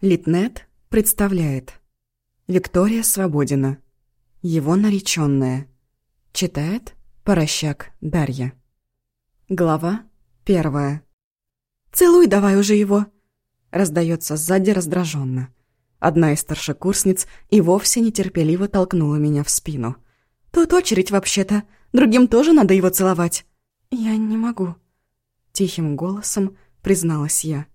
Литнет представляет Виктория Свободина Его нареченная Читает Порощак Дарья Глава первая «Целуй давай уже его!» Раздается сзади раздраженно. Одна из старшекурсниц и вовсе нетерпеливо толкнула меня в спину. «Тут очередь вообще-то. Другим тоже надо его целовать». «Я не могу», — тихим голосом призналась я.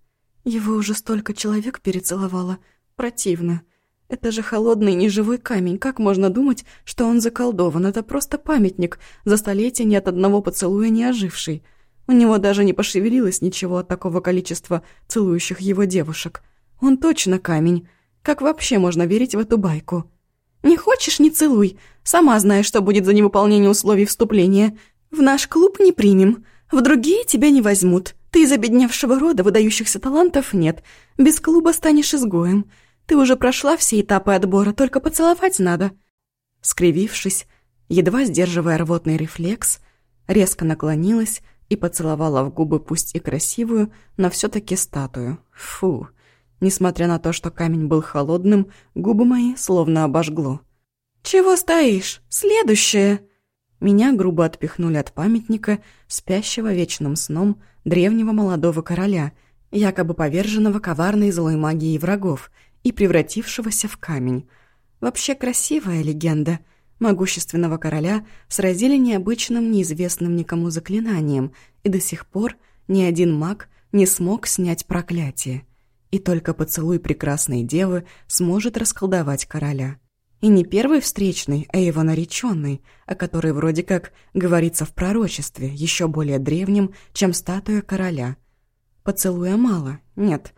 Его уже столько человек перецеловало. Противно. Это же холодный неживой камень. Как можно думать, что он заколдован? Это просто памятник, за столетия ни от одного поцелуя не оживший. У него даже не пошевелилось ничего от такого количества целующих его девушек. Он точно камень. Как вообще можно верить в эту байку? «Не хочешь – не целуй. Сама знаешь, что будет за невыполнение условий вступления. В наш клуб не примем. В другие тебя не возьмут. Ты из обедневшего рода, выдающихся талантов нет. Без клуба станешь изгоем. Ты уже прошла все этапы отбора, только поцеловать надо». Скривившись, едва сдерживая рвотный рефлекс, резко наклонилась и поцеловала в губы пусть и красивую, но все таки статую. Фу. Несмотря на то, что камень был холодным, губы мои словно обожгло. «Чего стоишь? Следующее!» Меня грубо отпихнули от памятника, спящего вечным сном древнего молодого короля, якобы поверженного коварной злой магией врагов и превратившегося в камень. Вообще красивая легенда. Могущественного короля сразили необычным, неизвестным никому заклинанием, и до сих пор ни один маг не смог снять проклятие. И только поцелуй прекрасной девы сможет расколдовать короля. И не первый встречный, а его нареченный, о которой вроде как говорится в пророчестве, еще более древнем, чем статуя короля. Поцелуя мало, нет.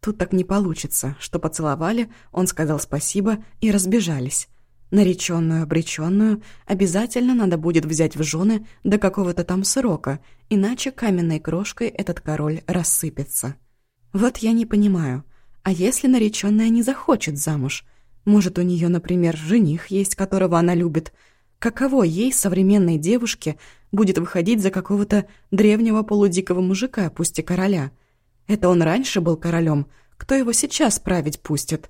Тут так не получится, что поцеловали, он сказал спасибо и разбежались. Нареченную обреченную обязательно надо будет взять в жены до какого-то там срока, иначе каменной крошкой этот король рассыпется. Вот я не понимаю, а если нареченная не захочет замуж – может, у нее, например, жених есть, которого она любит. Каково ей, современной девушке, будет выходить за какого-то древнего полудикого мужика, пусть и короля? Это он раньше был королем, кто его сейчас править пустит?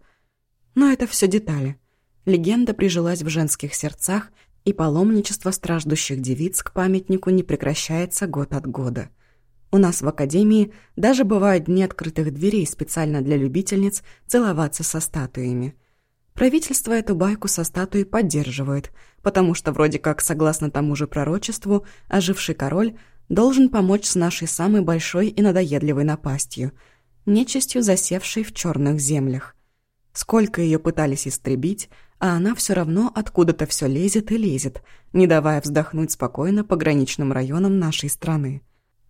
Но это все детали. Легенда прижилась в женских сердцах, и паломничество страждущих девиц к памятнику не прекращается год от года. У нас в академии даже бывают дни открытых дверей специально для любительниц целоваться со статуями – Правительство эту байку со статуей поддерживает, потому что вроде как, согласно тому же пророчеству, оживший король должен помочь с нашей самой большой и надоедливой напастью – нечистью, засевшей в черных землях. Сколько ее пытались истребить, а она все равно откуда-то все лезет и лезет, не давая вздохнуть спокойно пограничным районам нашей страны.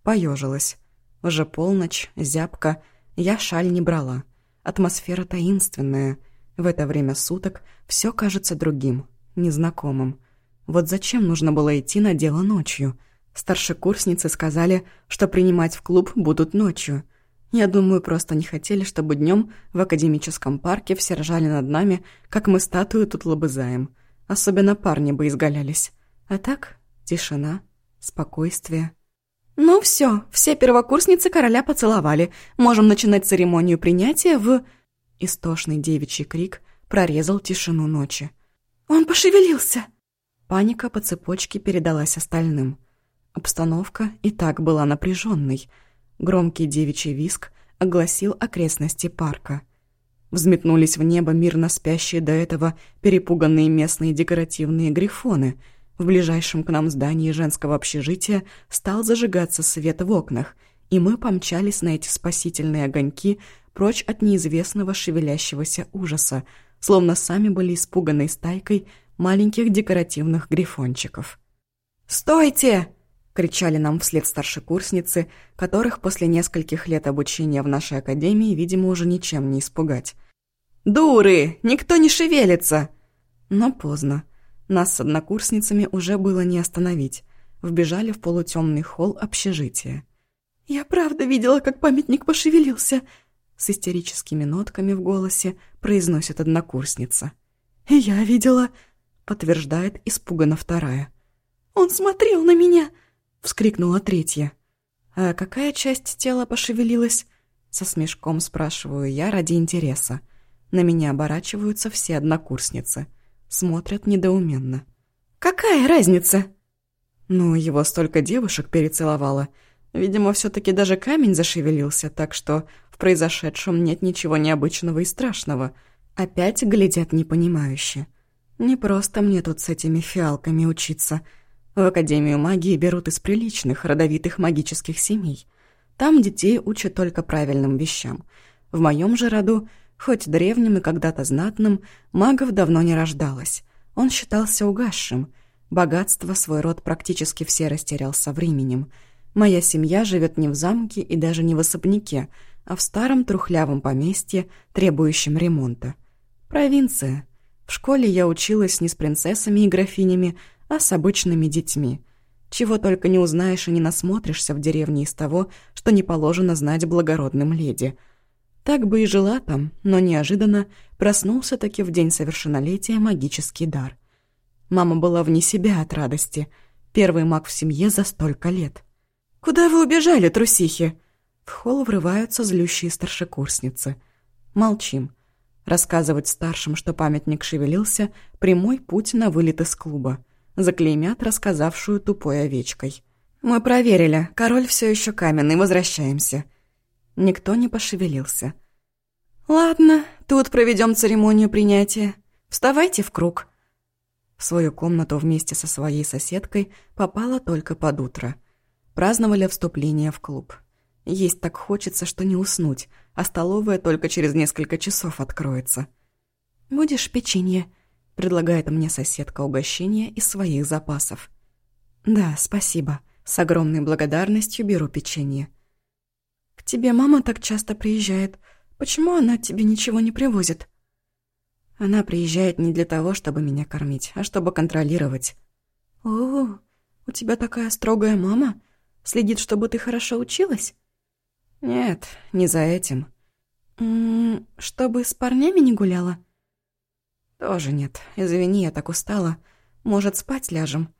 Поежилась. Уже полночь, зябко, я шаль не брала. Атмосфера таинственная – в это время суток все кажется другим, незнакомым. Вот зачем нужно было идти на дело ночью? Старшекурсницы сказали, что принимать в клуб будут ночью. Я думаю, просто не хотели, чтобы днем в академическом парке все ржали над нами, как мы статую тут лобызаем. Особенно парни бы изгалялись. А так, тишина, спокойствие. «Ну все, все первокурсницы короля поцеловали. Можем начинать церемонию принятия в...» Истошный девичий крик прорезал тишину ночи. «Он пошевелился!» Паника по цепочке передалась остальным. Обстановка и так была напряженной. Громкий девичий виск огласил окрестности парка. Взметнулись в небо мирно спящие до этого перепуганные местные декоративные грифоны. В ближайшем к нам здании женского общежития стал зажигаться свет в окнах, и мы помчались на эти спасительные огоньки прочь от неизвестного шевелящегося ужаса, словно сами были испуганной стайкой маленьких декоративных грифончиков. «Стойте!» — кричали нам вслед старшекурсницы, которых после нескольких лет обучения в нашей академии, видимо, уже ничем не испугать. «Дуры! Никто не шевелится!» Но поздно. Нас с однокурсницами уже было не остановить. Вбежали в полутемный холл общежития. «Я правда видела, как памятник пошевелился!» с истерическими нотками в голосе произносит однокурсница. «Я видела», — подтверждает испуганно вторая. «Он смотрел на меня!» — вскрикнула третья. «А какая часть тела пошевелилась?» — Со смешком спрашиваю я ради интереса. На меня оборачиваются все однокурсницы. Смотрят недоуменно. «Какая разница?» Ну, его столько девушек перецеловало. Видимо, все таки даже камень зашевелился, так что в произошедшем нет ничего необычного и страшного. Опять глядят непонимающе. Не просто мне тут с этими фиалками учиться. В Академию магии берут из приличных, родовитых магических семей. Там детей учат только правильным вещам. В моем же роду, хоть древним и когда-то знатным, магов давно не рождалось. Он считался угасшим. Богатство свой род практически все растерял со временем. Моя семья живет не в замке и даже не в особняке, а в старом трухлявом поместье, требующем ремонта. Провинция. В школе я училась не с принцессами и графинями, а с обычными детьми. Чего только не узнаешь и не насмотришься в деревне из того, что не положено знать благородным леди. Так бы и жила там, но неожиданно проснулся таки в день совершеннолетия магический дар. Мама была вне себя от радости. Первый маг в семье за столько лет. «Куда вы убежали, трусихи?» В холл врываются злющие старшекурсницы. Молчим. Рассказывать старшим, что памятник шевелился, прямой путь на вылет из клуба. Заклеймят рассказавшую тупой овечкой. «Мы проверили. Король все еще каменный. Возвращаемся». Никто не пошевелился. «Ладно, тут проведем церемонию принятия. Вставайте в круг». В свою комнату вместе со своей соседкой попала только под утро. Праздновали вступление в клуб. Есть так хочется, что не уснуть, а столовая только через несколько часов откроется. «Будешь печенье?» — предлагает мне соседка угощение из своих запасов. «Да, спасибо. С огромной благодарностью беру печенье». «К тебе мама так часто приезжает. Почему она тебе ничего не привозит?» «Она приезжает не для того, чтобы меня кормить, а чтобы контролировать». «О, у тебя такая строгая мама? Следит, чтобы ты хорошо училась?» «Нет, не за этим». «М -м, «Чтобы с парнями не гуляла?» «Тоже нет. Извини, я так устала. Может, спать ляжем?»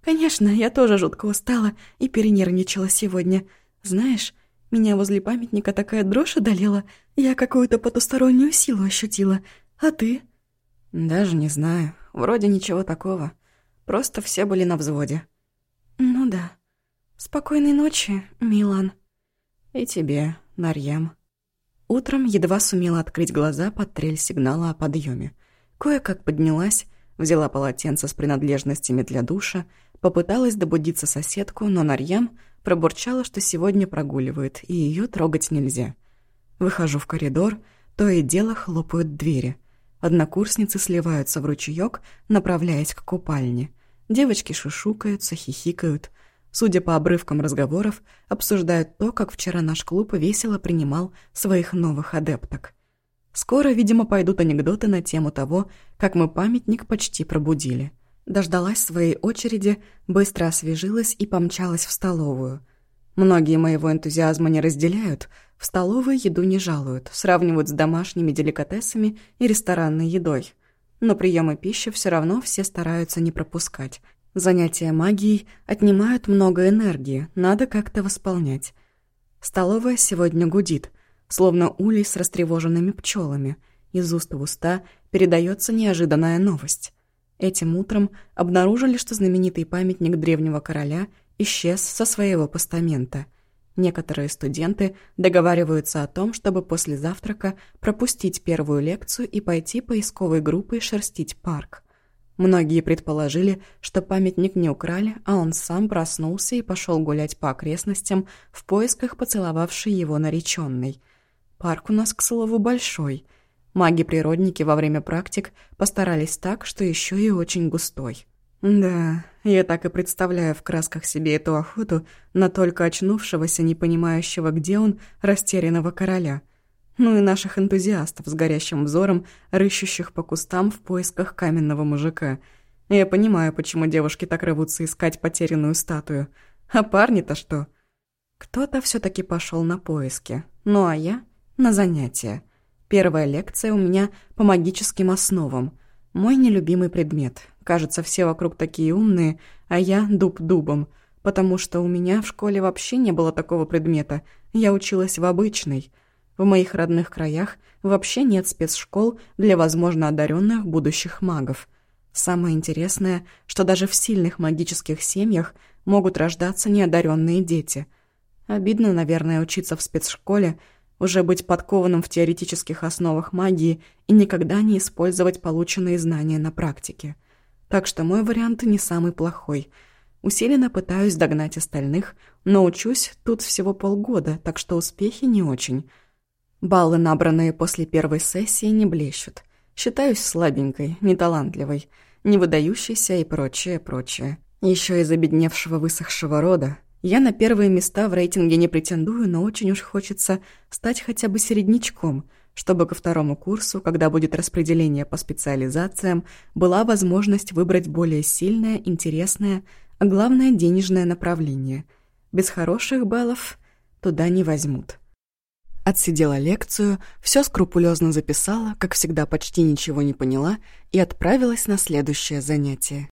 «Конечно, я тоже жутко устала и перенервничала сегодня. Знаешь, меня возле памятника такая дрожь одолела, я какую-то потустороннюю силу ощутила. А ты?» «Даже не знаю. Вроде ничего такого. Просто все были на взводе». «Ну да. Спокойной ночи, Милан». «И тебе, Нарьям». Утром едва сумела открыть глаза под трель сигнала о подъеме. Кое-как поднялась, взяла полотенце с принадлежностями для душа, попыталась добудиться соседку, но Нарьям пробурчала, что сегодня прогуливает, и ее трогать нельзя. Выхожу в коридор, то и дело хлопают двери. Однокурсницы сливаются в ручеёк, направляясь к купальне. Девочки шушукаются, хихикают – Судя по обрывкам разговоров, обсуждают то, как вчера наш клуб весело принимал своих новых адепток. Скоро, видимо, пойдут анекдоты на тему того, как мы памятник почти пробудили. Дождалась своей очереди, быстро освежилась и помчалась в столовую. Многие моего энтузиазма не разделяют, в столовой еду не жалуют, сравнивают с домашними деликатесами и ресторанной едой. Но приемы пищи все равно все стараются не пропускать, Занятия магией отнимают много энергии, надо как-то восполнять. Столовая сегодня гудит, словно улей с растревоженными пчелами. Из уст в уста передается неожиданная новость. Этим утром обнаружили, что знаменитый памятник древнего короля исчез со своего постамента. Некоторые студенты договариваются о том, чтобы после завтрака пропустить первую лекцию и пойти поисковой группой шерстить парк. Многие предположили, что памятник не украли, а он сам проснулся и пошел гулять по окрестностям в поисках поцеловавшей его нареченной. Парк у нас, к слову, большой. Маги-природники во время практик постарались так, что еще и очень густой. Да, я так и представляю в красках себе эту охоту на только очнувшегося, не понимающего, где он, растерянного короля – ну и наших энтузиастов с горящим взором, рыщущих по кустам в поисках каменного мужика. Я понимаю, почему девушки так рвутся искать потерянную статую. А парни-то что? Кто-то все таки пошел на поиски, ну а я — на занятия. Первая лекция у меня по магическим основам. Мой нелюбимый предмет. Кажется, все вокруг такие умные, а я дуб дубом, потому что у меня в школе вообще не было такого предмета. Я училась в обычной — В моих родных краях вообще нет спецшкол для, возможно, одаренных будущих магов. Самое интересное, что даже в сильных магических семьях могут рождаться неодаренные дети. Обидно, наверное, учиться в спецшколе, уже быть подкованным в теоретических основах магии и никогда не использовать полученные знания на практике. Так что мой вариант не самый плохой. Усиленно пытаюсь догнать остальных, но учусь тут всего полгода, так что успехи не очень – Баллы, набранные после первой сессии, не блещут. Считаюсь слабенькой, неталантливой, невыдающейся и прочее, прочее. Еще из обедневшего высохшего рода. Я на первые места в рейтинге не претендую, но очень уж хочется стать хотя бы середнячком, чтобы ко второму курсу, когда будет распределение по специализациям, была возможность выбрать более сильное, интересное, а главное денежное направление. Без хороших баллов туда не возьмут. Отсидела лекцию, все скрупулезно записала, как всегда почти ничего не поняла, и отправилась на следующее занятие.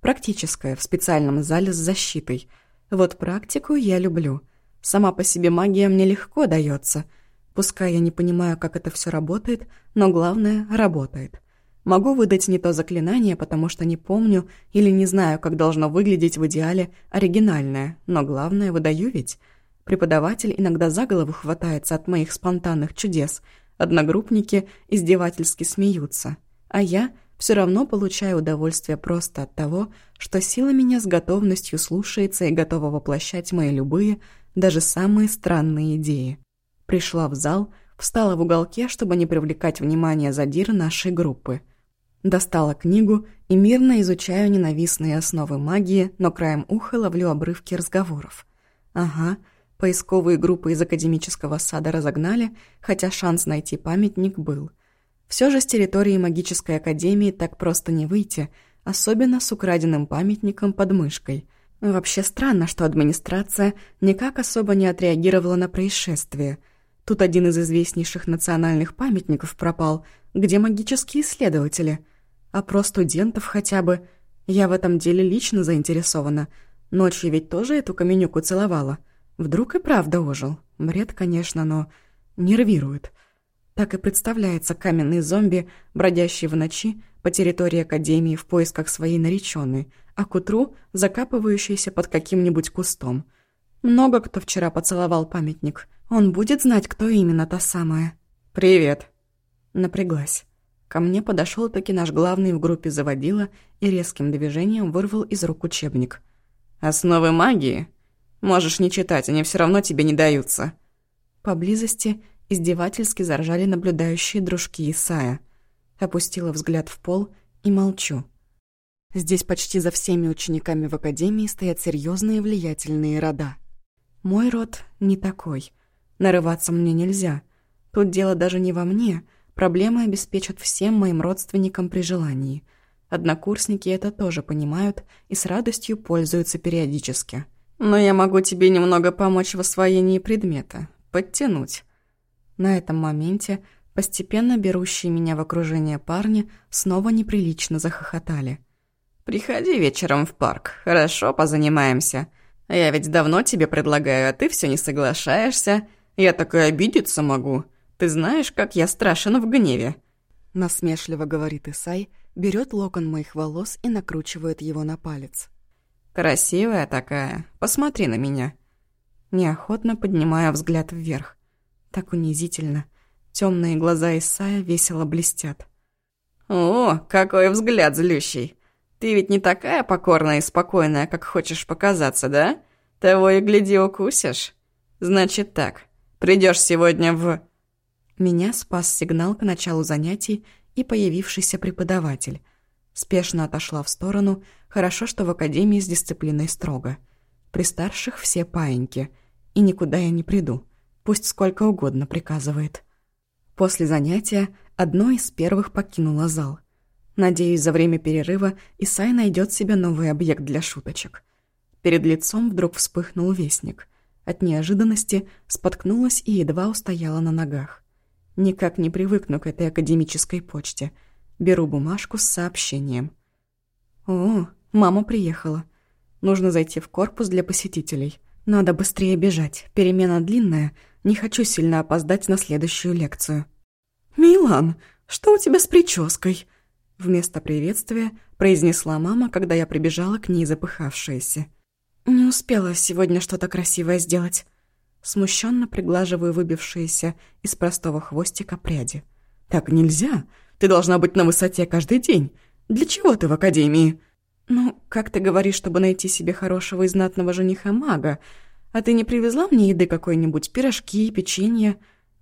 Практическое, в специальном зале с защитой. Вот практику я люблю. Сама по себе магия мне легко дается. Пускай я не понимаю, как это все работает, но главное — работает. Могу выдать не то заклинание, потому что не помню или не знаю, как должно выглядеть в идеале оригинальное, но главное — выдаю ведь — Преподаватель иногда за голову хватается от моих спонтанных чудес. Одногруппники издевательски смеются. А я все равно получаю удовольствие просто от того, что сила меня с готовностью слушается и готова воплощать мои любые, даже самые странные идеи. Пришла в зал, встала в уголке, чтобы не привлекать внимание задира нашей группы. Достала книгу и мирно изучаю ненавистные основы магии, но краем уха ловлю обрывки разговоров. Ага, Поисковые группы из академического сада разогнали, хотя шанс найти памятник был. Все же с территории магической академии так просто не выйти, особенно с украденным памятником под мышкой. Вообще странно, что администрация никак особо не отреагировала на происшествие. Тут один из известнейших национальных памятников пропал, где магические исследователи. А про студентов хотя бы. Я в этом деле лично заинтересована. Ночью ведь тоже эту каменюку целовала. Вдруг и правда ожил. Бред, конечно, но нервирует. Так и представляется каменный зомби, бродящий в ночи по территории Академии в поисках своей нареченной, а к утру закапывающийся под каким-нибудь кустом. Много кто вчера поцеловал памятник. Он будет знать, кто именно та самая. «Привет!» Напряглась. Ко мне подошел таки наш главный в группе заводила и резким движением вырвал из рук учебник. «Основы магии?» Можешь не читать, они все равно тебе не даются». Поблизости издевательски заржали наблюдающие дружки Исая. Опустила взгляд в пол и молчу. Здесь почти за всеми учениками в академии стоят серьезные влиятельные рода. Мой род не такой. Нарываться мне нельзя. Тут дело даже не во мне. Проблемы обеспечат всем моим родственникам при желании. Однокурсники это тоже понимают и с радостью пользуются периодически. Но я могу тебе немного помочь в освоении предмета, подтянуть». На этом моменте постепенно берущие меня в окружение парни снова неприлично захохотали. «Приходи вечером в парк, хорошо, позанимаемся. Я ведь давно тебе предлагаю, а ты все не соглашаешься. Я такой обидеться могу. Ты знаешь, как я страшен в гневе». Насмешливо говорит Исай, берет локон моих волос и накручивает его на палец. Красивая такая. Посмотри на меня. Неохотно поднимая взгляд вверх. Так унизительно. Темные глаза Исая весело блестят. О, какой взгляд злющий. Ты ведь не такая покорная и спокойная, как хочешь показаться, да? Того и гляди укусишь. Значит так, придешь сегодня в... Меня спас сигнал к началу занятий и появившийся преподаватель. Спешно отошла в сторону, хорошо, что в академии с дисциплиной строго. При старших все паиньки, и никуда я не приду, пусть сколько угодно приказывает. После занятия одно из первых покинула зал. Надеюсь, за время перерыва Исай найдет себе новый объект для шуточек. Перед лицом вдруг вспыхнул вестник. От неожиданности споткнулась и едва устояла на ногах. Никак не привыкну к этой академической почте — Беру бумажку с сообщением. «О, мама приехала. Нужно зайти в корпус для посетителей. Надо быстрее бежать, перемена длинная, не хочу сильно опоздать на следующую лекцию. «Милан, что у тебя с прической?» Вместо приветствия произнесла мама, когда я прибежала к ней запыхавшаяся. «Не успела сегодня что-то красивое сделать». Смущенно приглаживаю выбившиеся из простого хвостика пряди. «Так нельзя. Ты должна быть на высоте каждый день. Для чего ты в академии?» «Ну, как ты говоришь, чтобы найти себе хорошего и знатного жениха-мага? А ты не привезла мне еды какой-нибудь, пирожки, печенье?»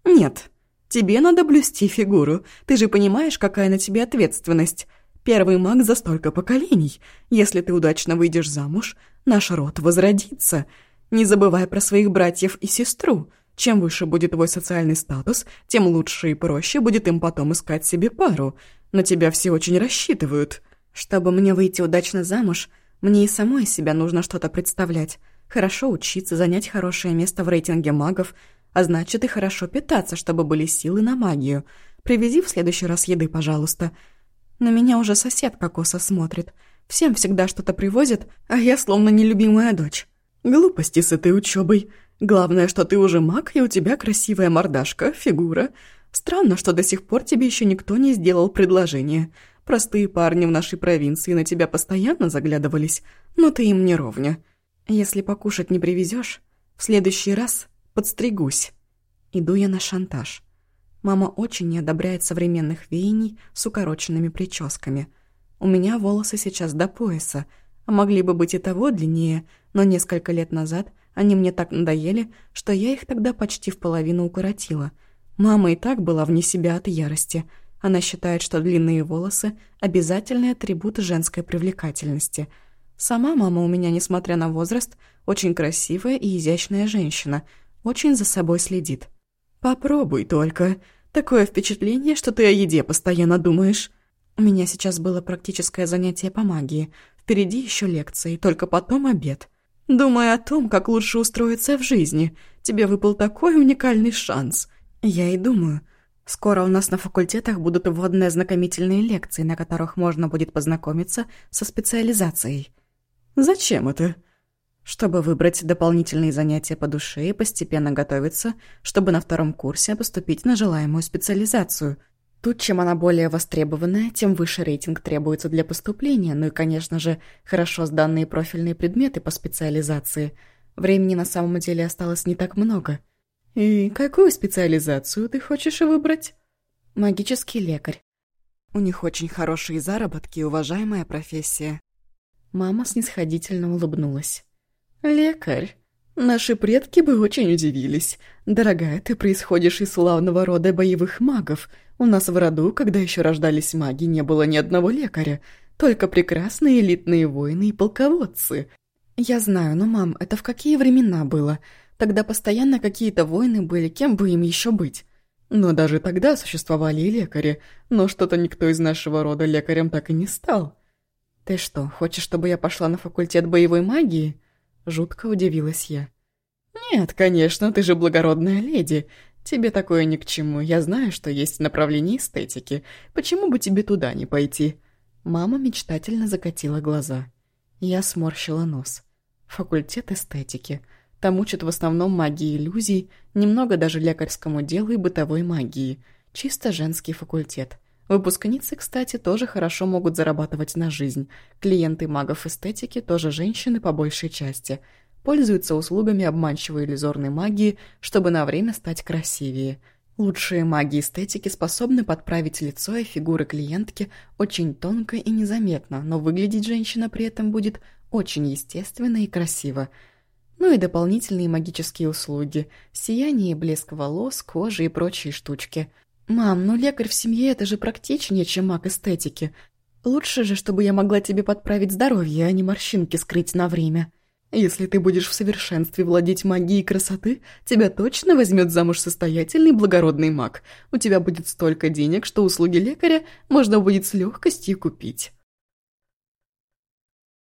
«Нет. Тебе надо блюсти фигуру. Ты же понимаешь, какая на тебе ответственность. Первый маг за столько поколений. Если ты удачно выйдешь замуж, наш род возродится. Не забывай про своих братьев и сестру. Чем выше будет твой социальный статус, тем лучше и проще будет им потом искать себе пару. На тебя все очень рассчитывают». Чтобы мне выйти удачно замуж, мне и самой себя нужно что-то представлять. Хорошо учиться, занять хорошее место в рейтинге магов, а значит и хорошо питаться, чтобы были силы на магию. Привези в следующий раз еды, пожалуйста. На меня уже соседка косо смотрит. Всем всегда что-то привозят, а я словно нелюбимая дочь. Глупости с этой учебой. Главное, что ты уже маг, и у тебя красивая мордашка, фигура. Странно, что до сих пор тебе еще никто не сделал предложение. Простые парни в нашей провинции на тебя постоянно заглядывались, но ты им не ровня. Если покушать не привезешь, в следующий раз подстригусь. Иду я на шантаж. Мама очень не одобряет современных веяний с укороченными прическами. У меня волосы сейчас до пояса, а могли бы быть и того длиннее, но несколько лет назад они мне так надоели, что я их тогда почти в половину укоротила. Мама и так была вне себя от ярости – она считает, что длинные волосы – обязательный атрибут женской привлекательности. Сама мама у меня, несмотря на возраст, очень красивая и изящная женщина, очень за собой следит. «Попробуй только. Такое впечатление, что ты о еде постоянно думаешь». У меня сейчас было практическое занятие по магии. Впереди еще лекции, только потом обед. Думай о том, как лучше устроиться в жизни. Тебе выпал такой уникальный шанс. Я и думаю, Скоро у нас на факультетах будут вводные ознакомительные лекции, на которых можно будет познакомиться со специализацией. Зачем это? Чтобы выбрать дополнительные занятия по душе и постепенно готовиться, чтобы на втором курсе поступить на желаемую специализацию. Тут чем она более востребованная, тем выше рейтинг требуется для поступления, ну и, конечно же, хорошо сданные профильные предметы по специализации. Времени на самом деле осталось не так много – «И какую специализацию ты хочешь выбрать?» «Магический лекарь. У них очень хорошие заработки и уважаемая профессия». Мама снисходительно улыбнулась. «Лекарь? Наши предки бы очень удивились. Дорогая, ты происходишь из славного рода боевых магов. У нас в роду, когда еще рождались маги, не было ни одного лекаря. Только прекрасные элитные воины и полководцы. Я знаю, но, мам, это в какие времена было? Тогда постоянно какие-то войны были, кем бы им еще быть. Но даже тогда существовали и лекари, но что-то никто из нашего рода лекарем так и не стал. «Ты что, хочешь, чтобы я пошла на факультет боевой магии?» Жутко удивилась я. «Нет, конечно, ты же благородная леди. Тебе такое ни к чему. Я знаю, что есть направление эстетики. Почему бы тебе туда не пойти?» Мама мечтательно закатила глаза. Я сморщила нос. «Факультет эстетики. Там учат в основном магии иллюзий, немного даже лекарскому делу и бытовой магии. Чисто женский факультет. Выпускницы, кстати, тоже хорошо могут зарабатывать на жизнь. Клиенты магов эстетики тоже женщины по большей части. Пользуются услугами обманчивой иллюзорной магии, чтобы на время стать красивее. Лучшие маги эстетики способны подправить лицо и фигуры клиентки очень тонко и незаметно, но выглядеть женщина при этом будет очень естественно и красиво – ну и дополнительные магические услуги, сияние, блеск волос, кожи и прочие штучки. «Мам, ну лекарь в семье – это же практичнее, чем маг эстетики. Лучше же, чтобы я могла тебе подправить здоровье, а не морщинки скрыть на время. Если ты будешь в совершенстве владеть магией красоты, тебя точно возьмет замуж состоятельный благородный маг. У тебя будет столько денег, что услуги лекаря можно будет с легкостью купить».